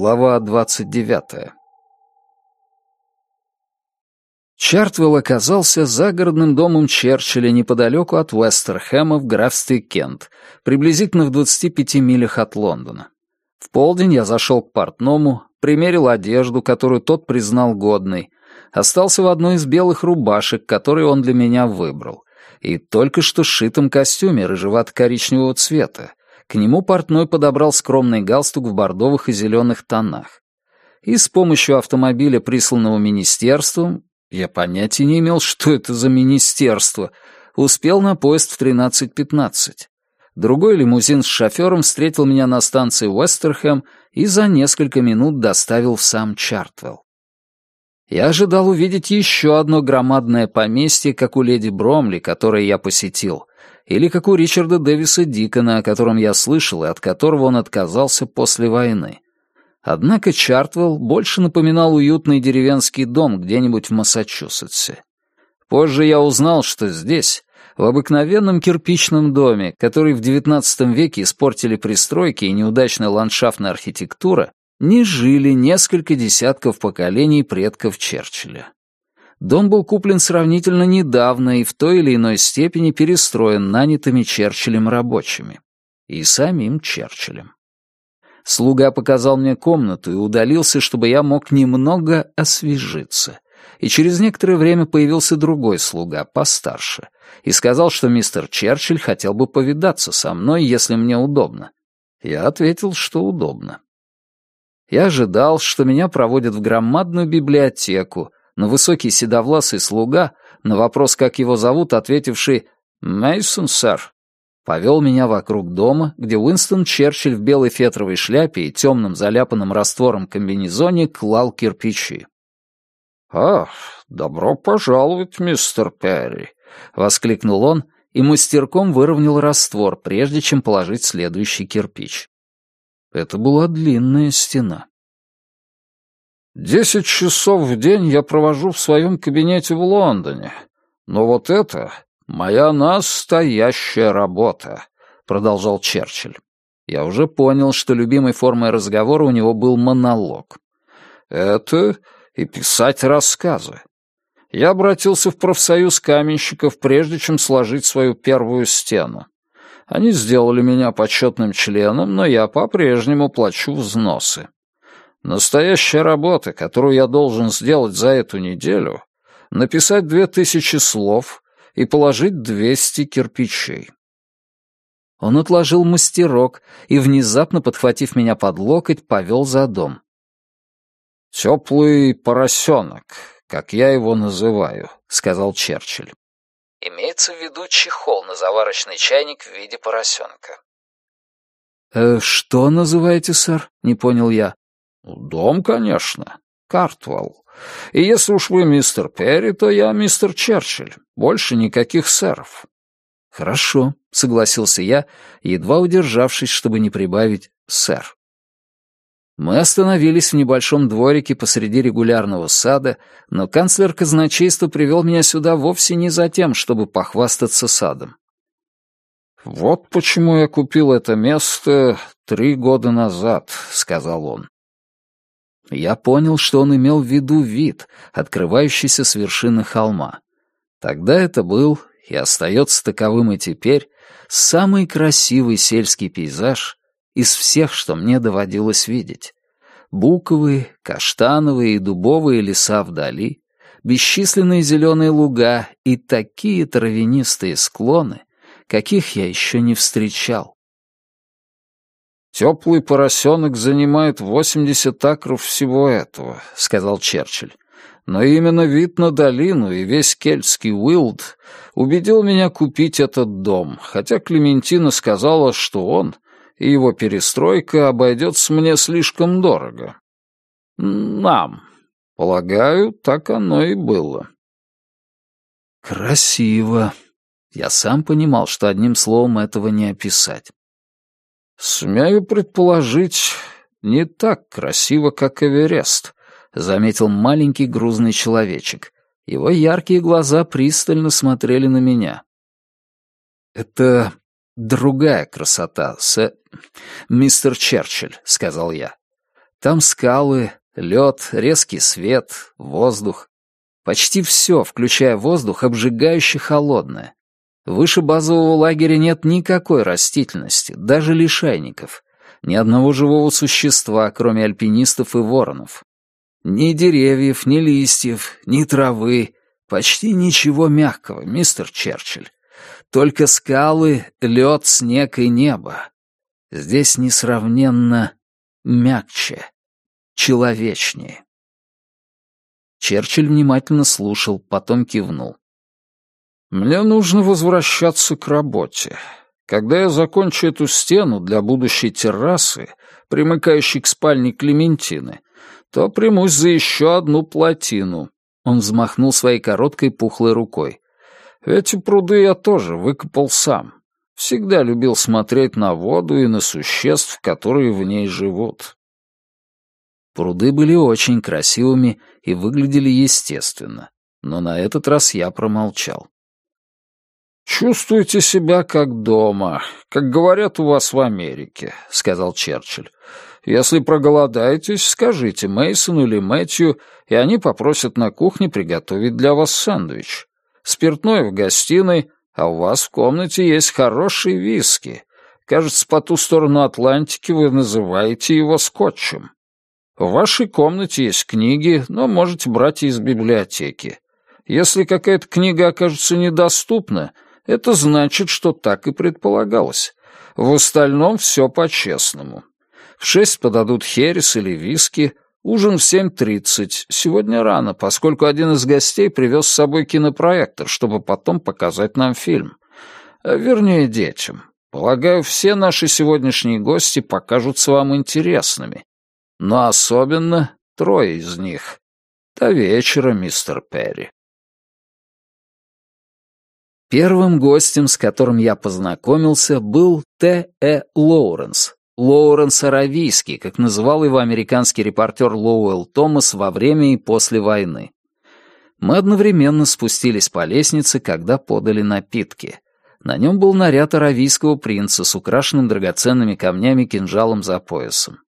Глава двадцать девятая. Чартвелл оказался загородным домом Черчилля неподалеку от Уэстерхэма в графстве Кент, приблизительно в 25 милях от Лондона. В полдень я зашел к портному, примерил одежду, которую тот признал годной, остался в одной из белых рубашек, которые он для меня выбрал, и только что сшитом костюме рыжевато-коричневого цвета. К нему портной подобрал скромный галстук в бордовых и зеленых тонах. И с помощью автомобиля, присланного министерством, я понятия не имел, что это за министерство. Успел на поезд в 13.15. Другой лимузин с шофером встретил меня на станции Уэстерхэм и за несколько минут доставил в сам Чартвелл. Я ожидал увидеть еще одно громадное поместье, как у леди Бромли, которое я посетил, или как у Ричарда Дэвиса Дикона, о котором я слышал и от которого он отказался после войны. Однако Чартвелл больше напоминал уютный деревенский дом где-нибудь в Массачусетсе. Позже я узнал, что здесь, в обыкновенном кирпичном доме, который в XIX веке испортили пристройки и неудачная ландшафтная архитектура, не жили несколько десятков поколений предков Черчилля. Дом был куплен сравнительно недавно и в той или иной степени перестроен нанятыми Черчиллем рабочими. И самим Черчиллем. Слуга показал мне комнату и удалился, чтобы я мог немного освежиться. И через некоторое время появился другой слуга, постарше, и сказал, что мистер Черчилль хотел бы повидаться со мной, если мне удобно. Я ответил, что удобно. Я ожидал, что меня проводят в громадную библиотеку, но высокий седовласый слуга, на вопрос, как его зовут, ответивший «Мейсон, сэр», повел меня вокруг дома, где Уинстон Черчилль в белой фетровой шляпе и темном заляпанном раствором комбинезоне клал кирпичи. «Ах, добро пожаловать, мистер Перри!» — воскликнул он и мастерком выровнял раствор, прежде чем положить следующий кирпич. Это была длинная стена. «Десять часов в день я провожу в своем кабинете в Лондоне, но вот это «Моя настоящая работа», — продолжал Черчилль. Я уже понял, что любимой формой разговора у него был монолог. «Это и писать рассказы. Я обратился в профсоюз каменщиков, прежде чем сложить свою первую стену. Они сделали меня почетным членом, но я по-прежнему плачу взносы. Настоящая работа, которую я должен сделать за эту неделю, написать две тысячи слов и положить двести кирпичей. Он отложил мастерок и, внезапно подхватив меня под локоть, повел за дом. «Теплый поросенок, как я его называю», — сказал Черчилль. Имеется в виду чехол на заварочный чайник в виде поросенка. «Э, «Что называете, сэр?» — не понял я. «Дом, конечно. Картвелл. И если уж вы мистер Перри, то я мистер Черчилль. Больше никаких сэров». «Хорошо», — согласился я, едва удержавшись, чтобы не прибавить «сэр». Мы остановились в небольшом дворике посреди регулярного сада, но канцлер казначейства привел меня сюда вовсе не за тем, чтобы похвастаться садом. «Вот почему я купил это место три года назад», — сказал он. Я понял, что он имел в виду вид, открывающийся с вершины холма. Тогда это был, и остается таковым и теперь, самый красивый сельский пейзаж из всех, что мне доводилось видеть. Буковые, каштановые и дубовые леса вдали, бесчисленные зеленые луга и такие травянистые склоны, каких я еще не встречал. «Теплый поросенок занимает 80 акров всего этого», — сказал Черчилль. «Но именно вид на долину и весь кельтский Уилд убедил меня купить этот дом, хотя Клементина сказала, что он и его перестройка обойдется мне слишком дорого. Нам. Полагаю, так оно и было». «Красиво», я сам понимал, что одним словом этого не описать. «Смею предположить, не так красиво, как Эверест», — заметил маленький грузный человечек. Его яркие глаза пристально смотрели на меня. «Это другая красота, с... мистер Черчилль», — сказал я. Там скалы, лед, резкий свет, воздух. Почти все, включая воздух, обжигающе холодное. Выше базового лагеря нет никакой растительности, даже лишайников. Ни одного живого существа, кроме альпинистов и воронов. Ни деревьев, ни листьев, ни травы. Почти ничего мягкого, мистер Черчилль. Только скалы, лед, снег и небо. Здесь несравненно мягче, человечнее. Черчилль внимательно слушал, потом кивнул. «Мне нужно возвращаться к работе. Когда я закончу эту стену для будущей террасы, примыкающей к спальне Клементины, то примусь за еще одну плотину». Он взмахнул своей короткой пухлой рукой. «Эти пруды я тоже выкопал сам. Всегда любил смотреть на воду и на существ, которые в ней живут». Пруды были очень красивыми и выглядели естественно, но на этот раз я промолчал. «Чувствуете себя как дома, как говорят у вас в Америке», — сказал Черчилль. «Если проголодаетесь, скажите Мейсону или Мэтью, и они попросят на кухне приготовить для вас сэндвич. Спиртное в гостиной, а у вас в комнате есть хороший виски. Кажется, по ту сторону Атлантики вы называете его скотчем. В вашей комнате есть книги, но можете брать из библиотеки. Если какая-то книга окажется недоступна, это значит, что так и предполагалось. В остальном все по-честному. В шесть подадут херес или виски, ужин в семь тридцать. Сегодня рано, поскольку один из гостей привез с собой кинопроектор, чтобы потом показать нам фильм. А, вернее, детям. Полагаю, все наши сегодняшние гости покажутся вам интересными. Но особенно трое из них. До вечера, мистер Перри. Первым гостем, с которым я познакомился, был Т. Э. Лоуренс. Лоуренс Аравийский, как называл его американский репортер Лоуэлл Томас во время и после войны. Мы одновременно спустились по лестнице, когда подали напитки. На нем был наряд аравийского принца с украшенным драгоценными камнями кинжалом за поясом.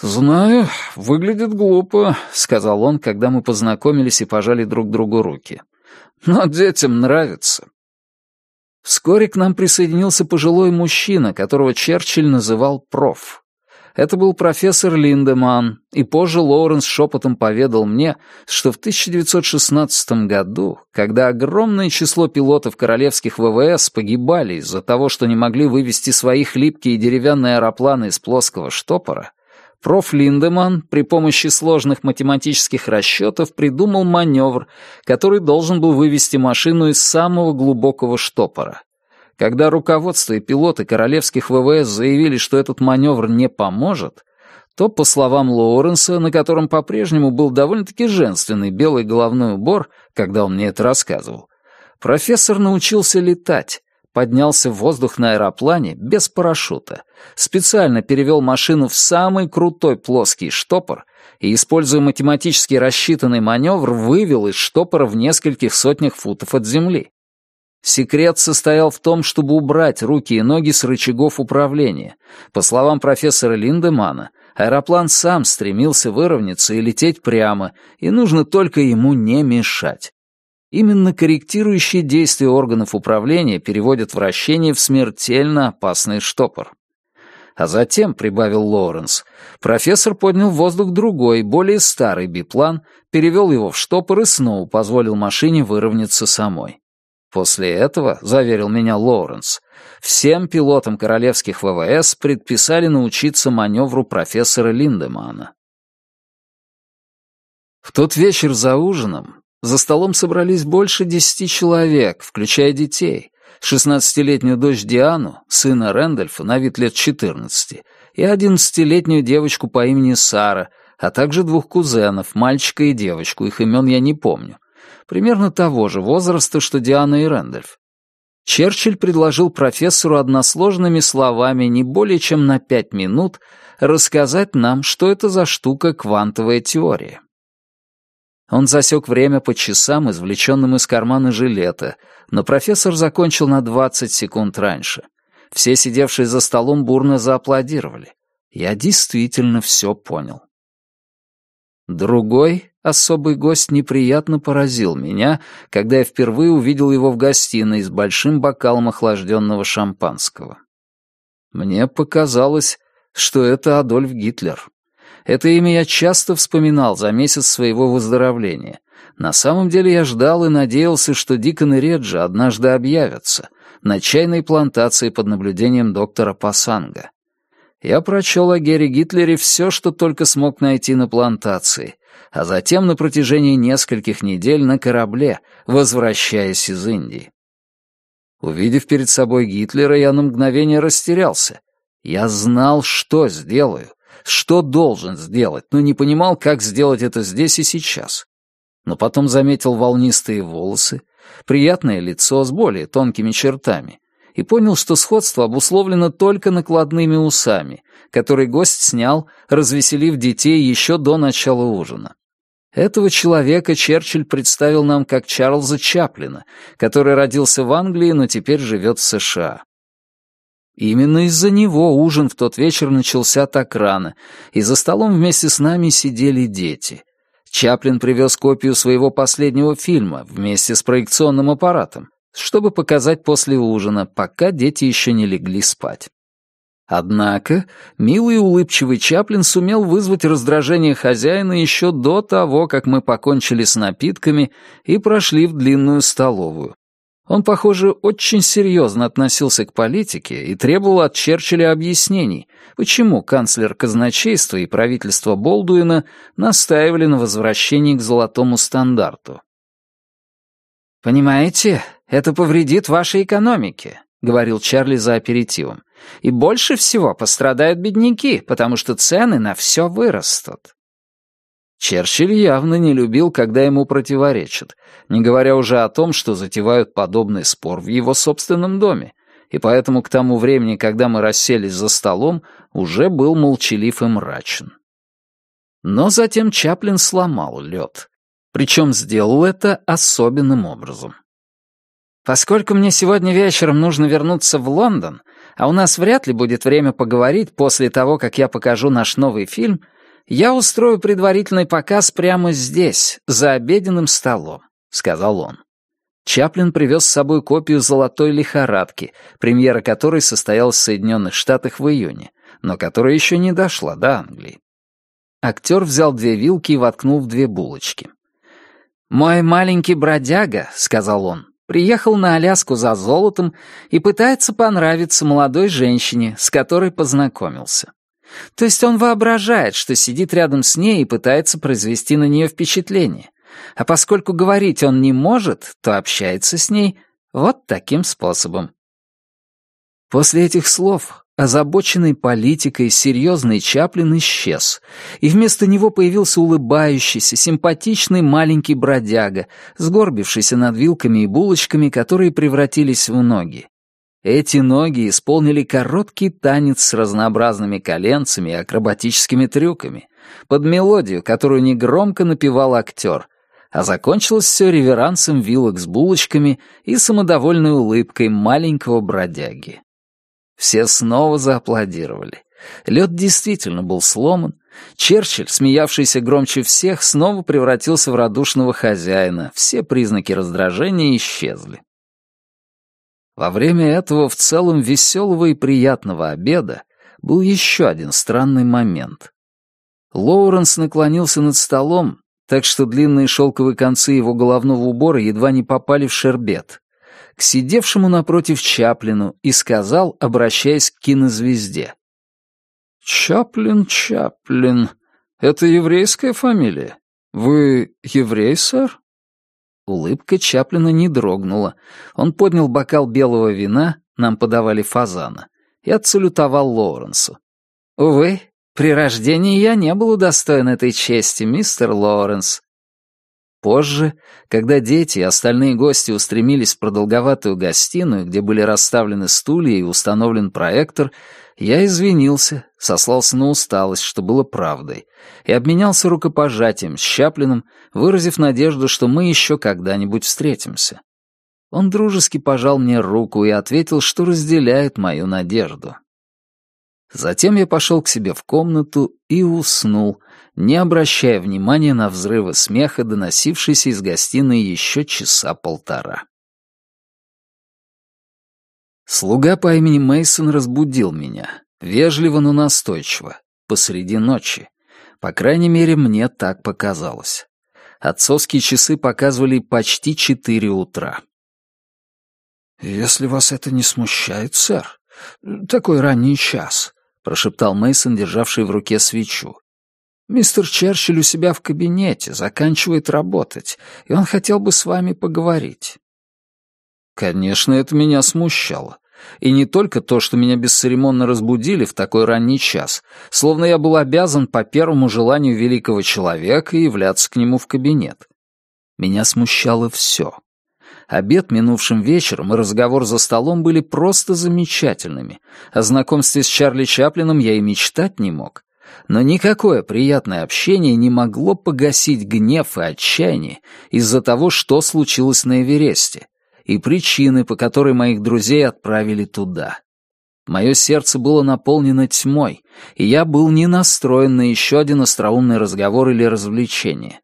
«Знаю, выглядит глупо», — сказал он, когда мы познакомились и пожали друг другу руки но детям нравится. Вскоре к нам присоединился пожилой мужчина, которого Черчилль называл проф. Это был профессор Линдеман, и позже Лоуренс шепотом поведал мне, что в 1916 году, когда огромное число пилотов королевских ВВС погибали из-за того, что не могли вывести свои хлипкие деревянные аэропланы из плоского штопора, Проф. Линдеман при помощи сложных математических расчетов придумал маневр, который должен был вывести машину из самого глубокого штопора. Когда руководство и пилоты королевских ВВС заявили, что этот маневр не поможет, то, по словам Лоуренса, на котором по-прежнему был довольно-таки женственный белый головной убор, когда он мне это рассказывал, профессор научился летать, поднялся в воздух на аэроплане без парашюта, специально перевел машину в самый крутой плоский штопор и, используя математически рассчитанный маневр, вывел из штопора в нескольких сотнях футов от земли. Секрет состоял в том, чтобы убрать руки и ноги с рычагов управления. По словам профессора Линдемана, аэроплан сам стремился выровняться и лететь прямо, и нужно только ему не мешать. Именно корректирующие действия органов управления переводят вращение в смертельно опасный штопор. А затем, прибавил Лоуренс, профессор поднял в воздух другой, более старый биплан, перевел его в штопор и снова позволил машине выровняться самой. После этого, заверил меня Лоуренс, всем пилотам королевских ВВС предписали научиться маневру профессора Линдемана. В тот вечер за ужином за столом собрались больше десяти человек, включая детей, шестнадцатилетнюю дочь Диану, сына Рэндольфа, на вид лет четырнадцати, и одиннадцатилетнюю девочку по имени Сара, а также двух кузенов, мальчика и девочку, их имен я не помню, примерно того же возраста, что Диана и Рэндольф. Черчилль предложил профессору односложными словами не более чем на пять минут рассказать нам, что это за штука квантовая теория. Он засек время по часам, извлеченным из кармана жилета, но профессор закончил на 20 секунд раньше. Все сидевшие за столом бурно зааплодировали. Я действительно все понял. Другой особый гость неприятно поразил меня, когда я впервые увидел его в гостиной с большим бокалом охлажденного шампанского. Мне показалось, что это Адольф Гитлер. Это имя я часто вспоминал за месяц своего выздоровления. На самом деле я ждал и надеялся, что Дикон и Реджи однажды объявятся на чайной плантации под наблюдением доктора Пасанга. Я прочел о Гере Гитлере все, что только смог найти на плантации, а затем на протяжении нескольких недель на корабле, возвращаясь из Индии. Увидев перед собой Гитлера, я на мгновение растерялся. Я знал, что сделаю, что должен сделать, но не понимал, как сделать это здесь и сейчас. Но потом заметил волнистые волосы, приятное лицо с более тонкими чертами и понял, что сходство обусловлено только накладными усами, которые гость снял, развеселив детей еще до начала ужина. Этого человека Черчилль представил нам как Чарльза Чаплина, который родился в Англии, но теперь живет в США. Именно из-за него ужин в тот вечер начался так рано, и за столом вместе с нами сидели дети. Чаплин привез копию своего последнего фильма вместе с проекционным аппаратом, чтобы показать после ужина, пока дети еще не легли спать. Однако милый и улыбчивый Чаплин сумел вызвать раздражение хозяина еще до того, как мы покончили с напитками и прошли в длинную столовую. Он, похоже, очень серьезно относился к политике и требовал от Черчилля объяснений, почему канцлер казначейства и правительство Болдуина настаивали на возвращении к золотому стандарту. «Понимаете, это повредит вашей экономике», — говорил Чарли за аперитивом. И больше всего пострадают бедняки, потому что цены на все вырастут. Черчилль явно не любил, когда ему противоречат, не говоря уже о том, что затевают подобный спор в его собственном доме, и поэтому к тому времени, когда мы расселись за столом, уже был молчалив и мрачен. Но затем Чаплин сломал лед. Причем сделал это особенным образом. «Поскольку мне сегодня вечером нужно вернуться в Лондон, а у нас вряд ли будет время поговорить после того, как я покажу наш новый фильм, я устрою предварительный показ прямо здесь, за обеденным столом», — сказал он. Чаплин привез с собой копию «Золотой лихорадки», премьера которой состоялась в Соединенных Штатах в июне, но которая еще не дошла до Англии. Актер взял две вилки и воткнул в две булочки. «Мой маленький бродяга», — сказал он, Приехал на Аляску за золотом и пытается понравиться молодой женщине, с которой познакомился. То есть он воображает, что сидит рядом с ней и пытается произвести на нее впечатление. А поскольку говорить он не может, то общается с ней вот таким способом. После этих слов Озабоченный политикой серьезный Чаплин исчез, и вместо него появился улыбающийся, симпатичный маленький бродяга, сгорбившийся над вилками и булочками, которые превратились в ноги. Эти ноги исполнили короткий танец с разнообразными коленцами и акробатическими трюками, под мелодию, которую негромко напевал актер, а закончилось все реверансом вилок с булочками и самодовольной улыбкой маленького бродяги. Все снова зааплодировали. Лед действительно был сломан. Черчилль, смеявшийся громче всех, снова превратился в радушного хозяина. Все признаки раздражения исчезли. Во время этого в целом веселого и приятного обеда был еще один странный момент. Лоуренс наклонился над столом, так что длинные шелковые концы его головного убора едва не попали в шербет к сидевшему напротив Чаплину и сказал, обращаясь к кинозвезде. «Чаплин, Чаплин, это еврейская фамилия? Вы еврей, сэр?» Улыбка Чаплина не дрогнула. Он поднял бокал белого вина, нам подавали фазана, и отсалютовал Лоуренсу. «Увы, при рождении я не был удостоен этой чести, мистер Лоуренс. Позже, когда дети и остальные гости устремились в продолговатую гостиную, где были расставлены стулья и установлен проектор, я извинился, сослался на усталость, что было правдой, и обменялся рукопожатием с Чаплином, выразив надежду, что мы еще когда-нибудь встретимся. Он дружески пожал мне руку и ответил, что разделяет мою надежду. Затем я пошел к себе в комнату и уснул, не обращая внимания на взрывы смеха, доносившиеся из гостиной еще часа полтора. Слуга по имени Мейсон разбудил меня, вежливо, но настойчиво, посреди ночи. По крайней мере, мне так показалось. Отцовские часы показывали почти четыре утра. «Если вас это не смущает, сэр, такой ранний час», — прошептал Мейсон, державший в руке свечу. «Мистер Черчилль у себя в кабинете, заканчивает работать, и он хотел бы с вами поговорить». Конечно, это меня смущало. И не только то, что меня бесцеремонно разбудили в такой ранний час, словно я был обязан по первому желанию великого человека являться к нему в кабинет. Меня смущало все. Обед минувшим вечером и разговор за столом были просто замечательными. О знакомстве с Чарли Чаплином я и мечтать не мог. Но никакое приятное общение не могло погасить гнев и отчаяние из-за того, что случилось на Эвересте, и причины, по которой моих друзей отправили туда. Мое сердце было наполнено тьмой, и я был не настроен на еще один остроумный разговор или развлечение.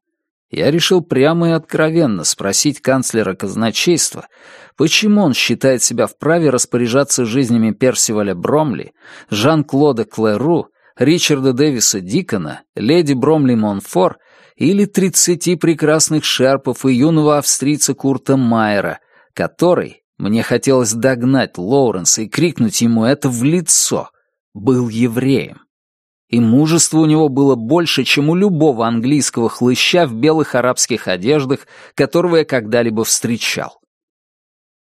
Я решил прямо и откровенно спросить канцлера казначейства, почему он считает себя вправе распоряжаться жизнями Персиваля Бромли, Жан-Клода Клеру, Ричарда Дэвиса Дикона, леди Бромли Монфор или тридцати прекрасных шерпов и юного австрийца Курта Майера, который, мне хотелось догнать Лоуренса и крикнуть ему это в лицо, был евреем. И мужества у него было больше, чем у любого английского хлыща в белых арабских одеждах, которого я когда-либо встречал.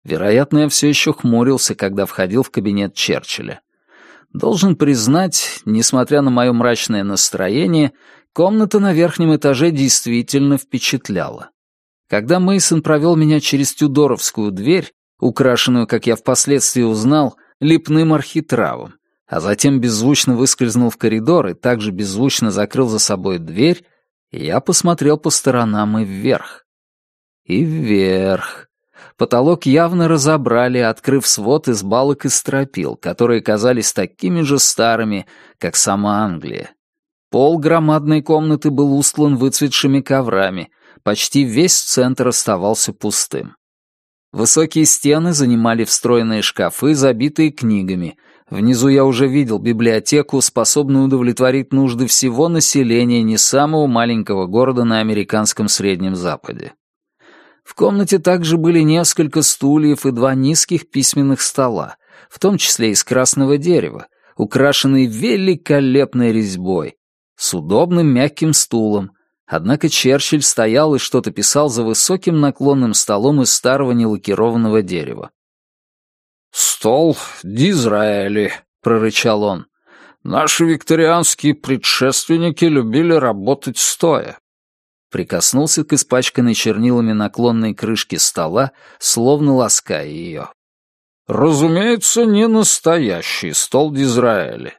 Вероятно, я все еще хмурился, когда входил в кабинет Черчилля. Должен признать, несмотря на мое мрачное настроение, комната на верхнем этаже действительно впечатляла. Когда Мейсон провел меня через Тюдоровскую дверь, украшенную, как я впоследствии узнал, лепным архитравом, а затем беззвучно выскользнул в коридор и также беззвучно закрыл за собой дверь, я посмотрел по сторонам и вверх. И вверх. Потолок явно разобрали, открыв свод из балок и стропил, которые казались такими же старыми, как сама Англия. Пол громадной комнаты был устлан выцветшими коврами, почти весь центр оставался пустым. Высокие стены занимали встроенные шкафы, забитые книгами. Внизу я уже видел библиотеку, способную удовлетворить нужды всего населения не самого маленького города на американском Среднем Западе. В комнате также были несколько стульев и два низких письменных стола, в том числе из красного дерева, украшенные великолепной резьбой, с удобным мягким стулом, Однако Черчилль стоял и что-то писал за высоким наклонным столом из старого нелакированного дерева. «Стол Дизраэли», — прорычал он. «Наши викторианские предшественники любили работать стоя». Прикоснулся к испачканной чернилами наклонной крышке стола, словно лаская ее. «Разумеется, не настоящий стол Дизраэли.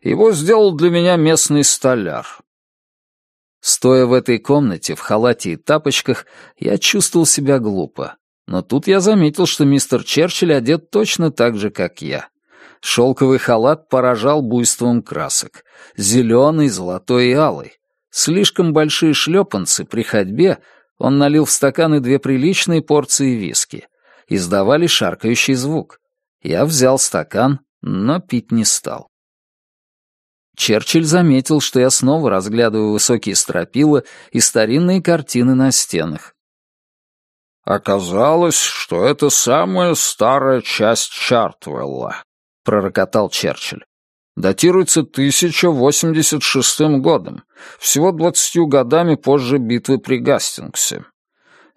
Его сделал для меня местный столяр. Стоя в этой комнате, в халате и тапочках, я чувствовал себя глупо. Но тут я заметил, что мистер Черчилль одет точно так же, как я. Шелковый халат поражал буйством красок. Зеленый, золотой и алый. Слишком большие шлепанцы при ходьбе он налил в стаканы две приличные порции виски. Издавали шаркающий звук. Я взял стакан, но пить не стал. Черчилль заметил, что я снова разглядываю высокие стропила и старинные картины на стенах. «Оказалось, что это самая старая часть Чартвелла», — пророкотал Черчилль. «Датируется 1086 годом, всего двадцатью годами позже битвы при Гастингсе.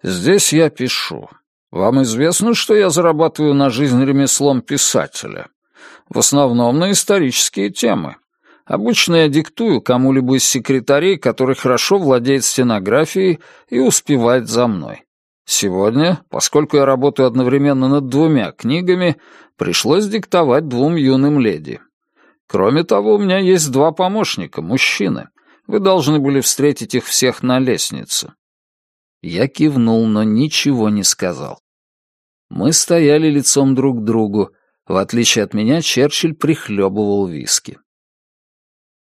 Здесь я пишу. Вам известно, что я зарабатываю на жизнь ремеслом писателя? В основном на исторические темы. Обычно я диктую кому-либо из секретарей, который хорошо владеет стенографией и успевает за мной. Сегодня, поскольку я работаю одновременно над двумя книгами, пришлось диктовать двум юным леди. Кроме того, у меня есть два помощника, мужчины. Вы должны были встретить их всех на лестнице. Я кивнул, но ничего не сказал. Мы стояли лицом друг к другу. В отличие от меня, Черчилль прихлебывал виски.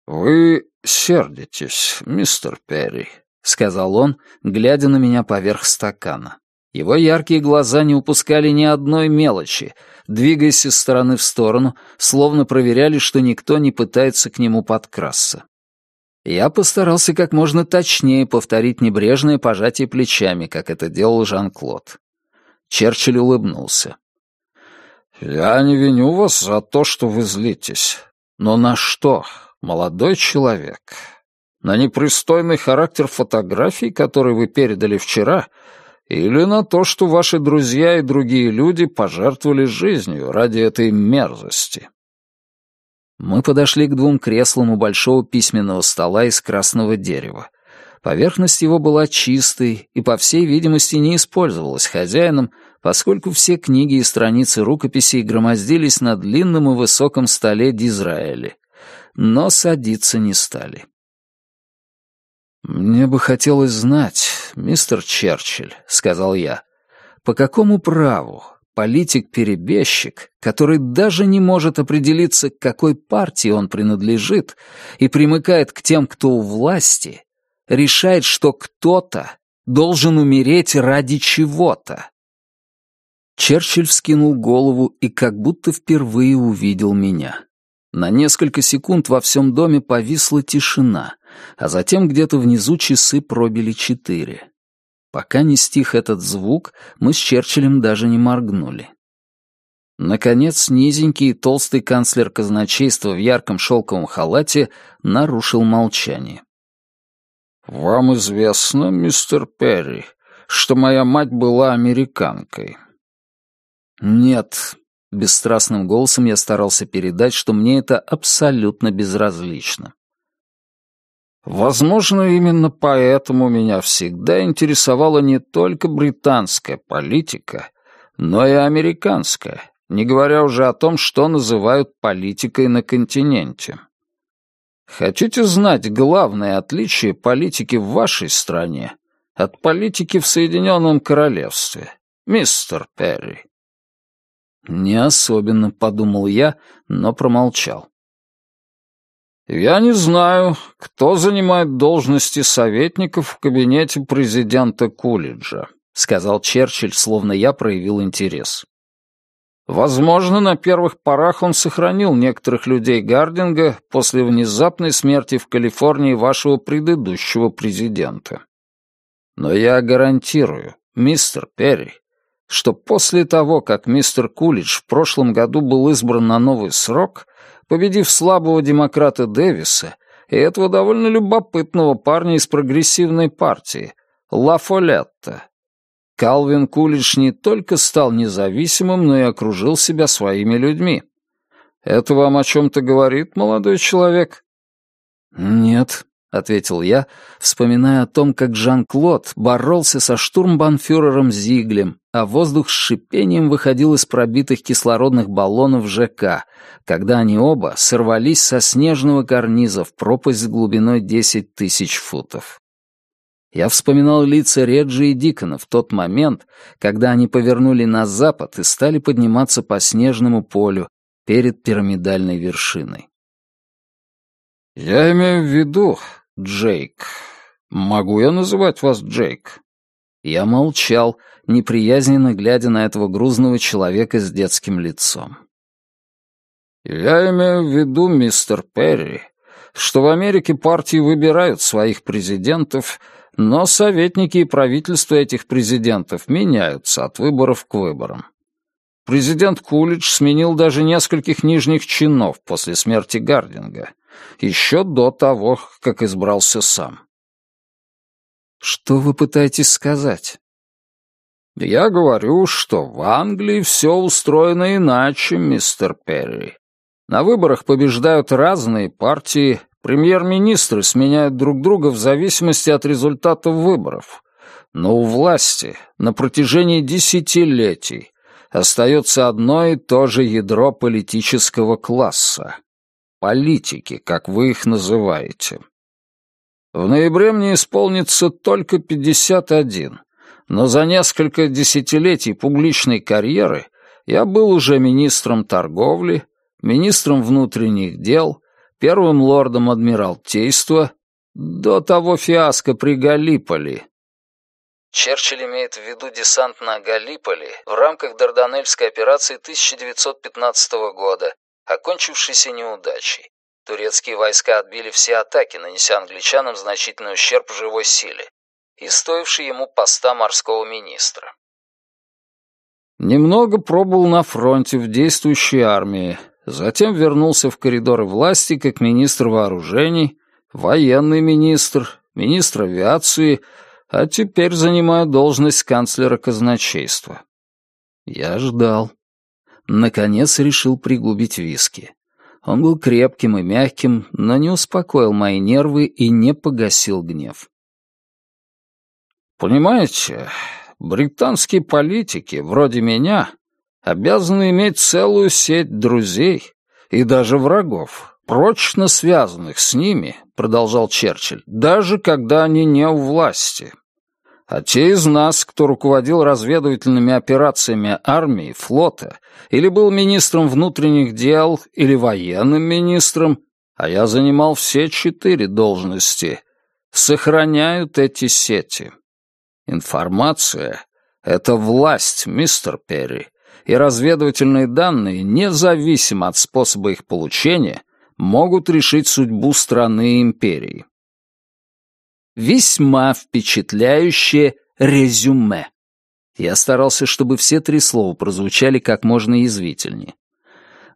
«Вы сердитесь, мистер Перри», — сказал он, глядя на меня поверх стакана. Его яркие глаза не упускали ни одной мелочи, двигаясь из стороны в сторону, словно проверяли, что никто не пытается к нему подкрасться. Я постарался как можно точнее повторить небрежное пожатие плечами, как это делал Жан-Клод. Черчилль улыбнулся. «Я не виню вас за то, что вы злитесь. Но на что, молодой человек? На непристойный характер фотографий, которые вы передали вчера, или на то, что ваши друзья и другие люди пожертвовали жизнью ради этой мерзости?» Мы подошли к двум креслам у большого письменного стола из красного дерева. Поверхность его была чистой и, по всей видимости, не использовалась хозяином, поскольку все книги и страницы рукописей громоздились на длинном и высоком столе Дизраэли. Но садиться не стали. «Мне бы хотелось знать, мистер Черчилль», — сказал я, — «по какому праву политик-перебежчик, который даже не может определиться, к какой партии он принадлежит и примыкает к тем, кто у власти, решает, что кто-то должен умереть ради чего-то. Черчилль вскинул голову и как будто впервые увидел меня. На несколько секунд во всем доме повисла тишина, а затем где-то внизу часы пробили четыре. Пока не стих этот звук, мы с Черчиллем даже не моргнули. Наконец, низенький и толстый канцлер казначейства в ярком шелковом халате нарушил молчание. «Вам известно, мистер Перри, что моя мать была американкой?» «Нет», — бесстрастным голосом я старался передать, что мне это абсолютно безразлично. Возможно, именно поэтому меня всегда интересовала не только британская политика, но и американская, не говоря уже о том, что называют политикой на континенте. Хотите знать главное отличие политики в вашей стране от политики в Соединенном Королевстве, мистер Перри? Не особенно, подумал я, но промолчал. «Я не знаю, кто занимает должности советников в кабинете президента Кулиджа», сказал Черчилль, словно я проявил интерес. Возможно, на первых порах он сохранил некоторых людей Гардинга после внезапной смерти в Калифорнии вашего предыдущего президента. Но я гарантирую, мистер Перри, что после того, как мистер Кулидж в прошлом году был избран на новый срок, победив слабого демократа Дэвиса и этого довольно любопытного парня из прогрессивной партии, Ла Фолетта. Калвин Кулич не только стал независимым, но и окружил себя своими людьми. Это вам о чем-то говорит, молодой человек? Нет, — ответил я, вспоминая о том, как Жан-Клод боролся со штурмбанфюрером Зиглем, а воздух с шипением выходил из пробитых кислородных баллонов ЖК, когда они оба сорвались со снежного карниза в пропасть с глубиной 10 тысяч футов. Я вспоминал лица Реджи и Дикона в тот момент, когда они повернули на запад и стали подниматься по снежному полю перед пирамидальной вершиной. «Я имею в виду, Джейк. Могу я называть вас Джейк?» Я молчал, неприязненно глядя на этого грузного человека с детским лицом. «Я имею в виду, мистер Перри, что в Америке партии выбирают своих президентов, но советники и правительства этих президентов меняются от выборов к выборам. Президент Кулич сменил даже нескольких нижних чинов после смерти Гардинга — еще до того, как избрался сам. Что вы пытаетесь сказать? Я говорю, что в Англии все устроено иначе, мистер Перри. На выборах побеждают разные партии, премьер-министры сменяют друг друга в зависимости от результатов выборов. Но у власти на протяжении десятилетий остается одно и то же ядро политического класса политики, как вы их называете. В ноябре мне исполнится только 51, но за несколько десятилетий публичной карьеры я был уже министром торговли, министром внутренних дел, первым лордом Адмиралтейства до того фиаско при Галиполи. Черчилль имеет в виду десант на Галиполи в рамках Дарданельской операции 1915 года, окончившейся неудачей. Турецкие войска отбили все атаки, нанеся англичанам значительный ущерб живой силе и стоивший ему поста морского министра. Немного пробыл на фронте в действующей армии, затем вернулся в коридоры власти как министр вооружений, военный министр, министр авиации, а теперь занимаю должность канцлера казначейства. Я ждал. Наконец решил пригубить виски. Он был крепким и мягким, но не успокоил мои нервы и не погасил гнев. Понимаете, британские политики, вроде меня, обязаны иметь целую сеть друзей и даже врагов, прочно связанных с ними, продолжал Черчилль, даже когда они не у власти. А те из нас, кто руководил разведывательными операциями армии, флота, или был министром внутренних дел, или военным министром, а я занимал все четыре должности, сохраняют эти сети. Информация — это власть, мистер Перри, и разведывательные данные, независимо от способа их получения, могут решить судьбу страны и империи. Весьма впечатляющее резюме. Я старался, чтобы все три слова прозвучали как можно язвительнее.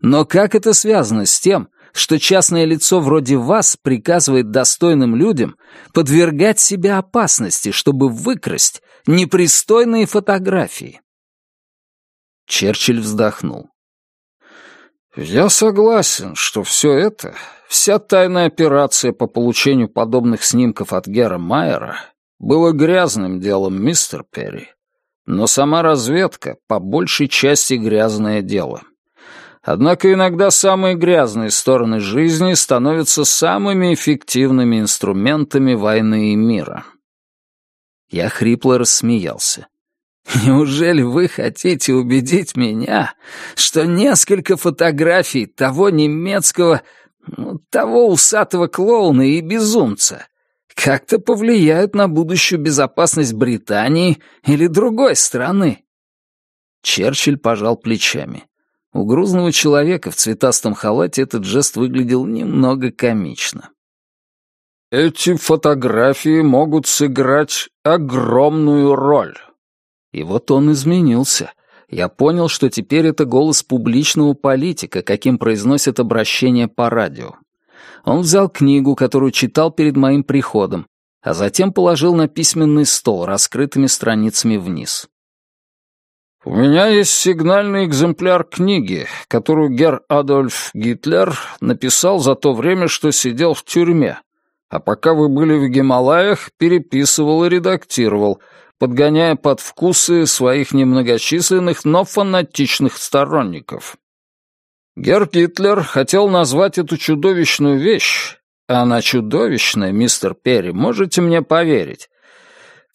Но как это связано с тем, что частное лицо вроде вас приказывает достойным людям подвергать себя опасности, чтобы выкрасть непристойные фотографии. Черчилль вздохнул. «Я согласен, что все это, вся тайная операция по получению подобных снимков от Гера Майера, было грязным делом, мистер Перри. Но сама разведка по большей части грязное дело. Однако иногда самые грязные стороны жизни становятся самыми эффективными инструментами войны и мира. Я хрипло рассмеялся. «Неужели вы хотите убедить меня, что несколько фотографий того немецкого, того усатого клоуна и безумца как-то повлияют на будущую безопасность Британии или другой страны?» Черчилль пожал плечами. У грузного человека в цветастом халате этот жест выглядел немного комично. «Эти фотографии могут сыграть огромную роль». И вот он изменился. Я понял, что теперь это голос публичного политика, каким произносят обращение по радио. Он взял книгу, которую читал перед моим приходом, а затем положил на письменный стол раскрытыми страницами вниз. «У меня есть сигнальный экземпляр книги, которую Герр Адольф Гитлер написал за то время, что сидел в тюрьме, а пока вы были в Гималаях, переписывал и редактировал, подгоняя под вкусы своих немногочисленных, но фанатичных сторонников. Герр Гитлер хотел назвать эту чудовищную вещь, а она чудовищная, мистер Перри, можете мне поверить.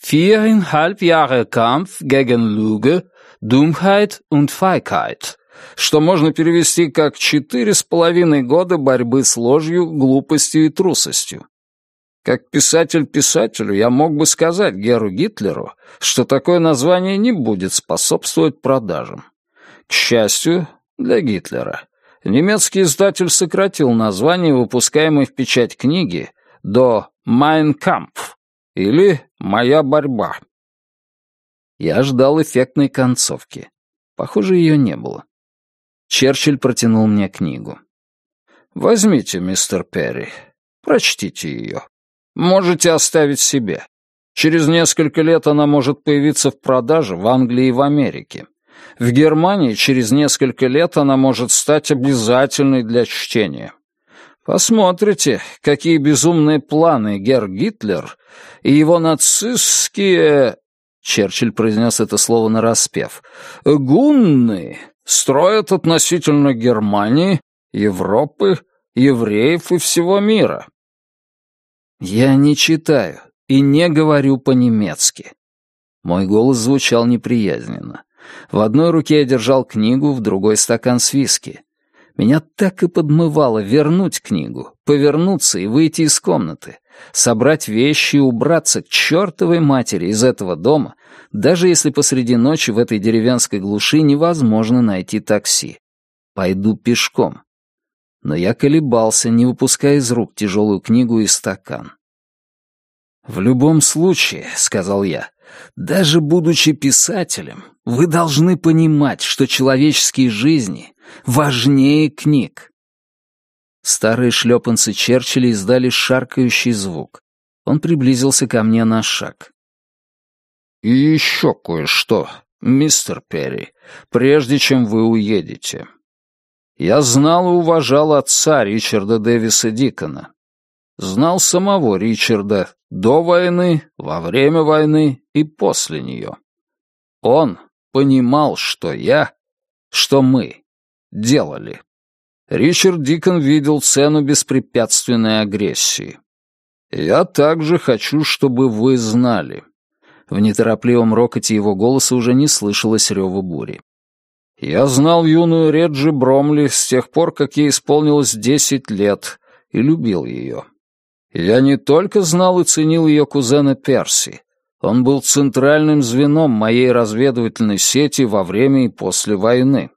«Viereinhalb Jahre Kampf gegen Lüge Dummheit und Feigheit, что можно перевести как «четыре с половиной года борьбы с ложью, глупостью и трусостью». Как писатель писателю я мог бы сказать Геру Гитлеру, что такое название не будет способствовать продажам. К счастью, для Гитлера, немецкий издатель сократил название выпускаемой в печать книги до «Mein Kampf» или «Моя борьба». Я ждал эффектной концовки. Похоже, ее не было. Черчилль протянул мне книгу. «Возьмите, мистер Перри, прочтите ее. Можете оставить себе. Через несколько лет она может появиться в продаже в Англии и в Америке. В Германии через несколько лет она может стать обязательной для чтения. Посмотрите, какие безумные планы Герр Гитлер и его нацистские Черчилль произнес это слово нараспев. «Гунны строят относительно Германии, Европы, евреев и всего мира». «Я не читаю и не говорю по-немецки». Мой голос звучал неприязненно. В одной руке я держал книгу, в другой — стакан с виски. Меня так и подмывало вернуть книгу, повернуться и выйти из комнаты, собрать вещи и убраться к чертовой матери из этого дома, даже если посреди ночи в этой деревенской глуши невозможно найти такси. Пойду пешком. Но я колебался, не выпуская из рук тяжелую книгу и стакан. «В любом случае», — сказал я, — «даже будучи писателем, вы должны понимать, что человеческие жизни важнее книг». Старые шлепанцы Черчилля издали шаркающий звук. Он приблизился ко мне на шаг. «И еще кое-что, мистер Перри, прежде чем вы уедете. Я знал и уважал отца Ричарда Дэвиса Дикона. Знал самого Ричарда до войны, во время войны и после нее. Он понимал, что я, что мы делали. Ричард Дикон видел цену беспрепятственной агрессии. Я также хочу, чтобы вы знали. В неторопливом рокоте его голоса уже не слышалось рева бури. Я знал юную Реджи Бромли с тех пор, как ей исполнилось десять лет, и любил ее. Я не только знал и ценил ее кузена Перси. Он был центральным звеном моей разведывательной сети во время и после войны.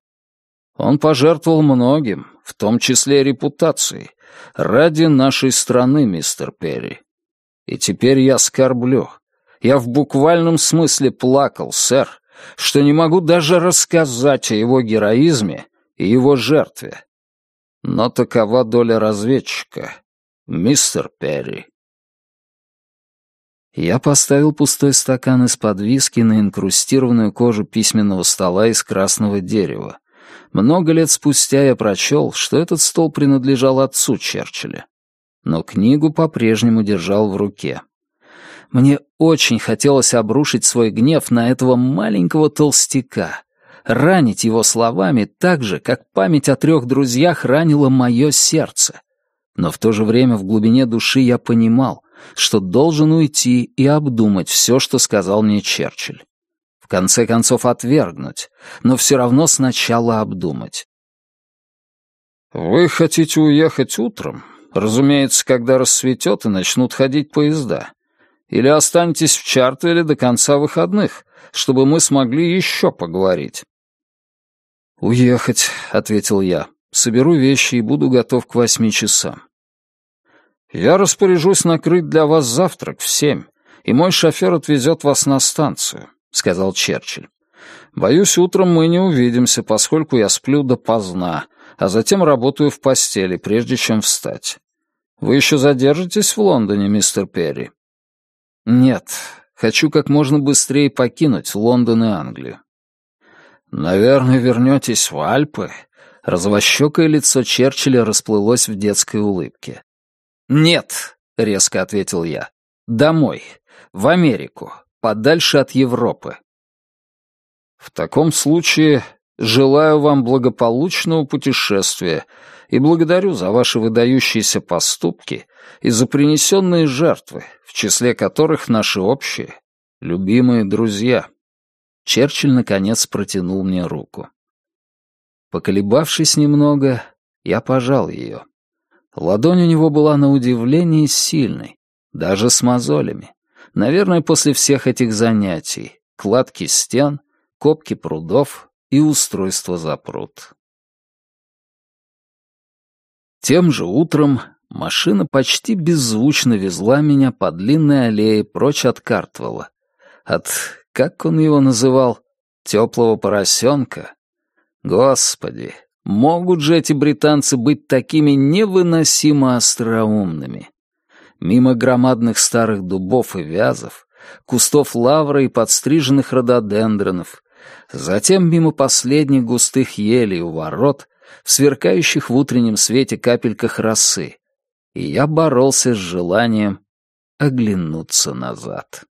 Он пожертвовал многим, в том числе репутацией, ради нашей страны, мистер Перри. И теперь я скорблю. Я в буквальном смысле плакал, сэр, что не могу даже рассказать о его героизме и его жертве. Но такова доля разведчика, мистер Перри. Я поставил пустой стакан из-под виски на инкрустированную кожу письменного стола из красного дерева. Много лет спустя я прочел, что этот стол принадлежал отцу Черчилля. Но книгу по-прежнему держал в руке. Мне очень хотелось обрушить свой гнев на этого маленького толстяка, ранить его словами так же, как память о трех друзьях ранила мое сердце. Но в то же время в глубине души я понимал, что должен уйти и обдумать все, что сказал мне Черчилль в конце концов отвергнуть, но все равно сначала обдумать. «Вы хотите уехать утром? Разумеется, когда рассветет и начнут ходить поезда. Или останетесь в Чартвеле до конца выходных, чтобы мы смогли еще поговорить?» «Уехать», — ответил я. «Соберу вещи и буду готов к восьми часам». «Я распоряжусь накрыть для вас завтрак в семь, и мой шофер отвезет вас на станцию сказал Черчилль. «Боюсь, утром мы не увидимся, поскольку я сплю допоздна, а затем работаю в постели, прежде чем встать. Вы еще задержитесь в Лондоне, мистер Перри?» «Нет, хочу как можно быстрее покинуть Лондон и Англию». «Наверное, вернетесь в Альпы?» Развощекое лицо Черчилля расплылось в детской улыбке. «Нет», — резко ответил я, — «домой, в Америку, подальше от Европы. В таком случае желаю вам благополучного путешествия и благодарю за ваши выдающиеся поступки и за принесенные жертвы, в числе которых наши общие, любимые друзья. Черчилль, наконец, протянул мне руку. Поколебавшись немного, я пожал ее. Ладонь у него была на удивление сильной, даже с мозолями. Наверное, после всех этих занятий, кладки стен, копки прудов и устройства запрут. Тем же утром машина почти беззвучно везла меня по длинной аллее прочь от Картвелла. От, как он его называл, теплого поросенка. Господи, могут же эти британцы быть такими невыносимо остроумными мимо громадных старых дубов и вязов, кустов лавра и подстриженных рододендронов, затем мимо последних густых елей у ворот, в сверкающих в утреннем свете капельках росы, и я боролся с желанием оглянуться назад.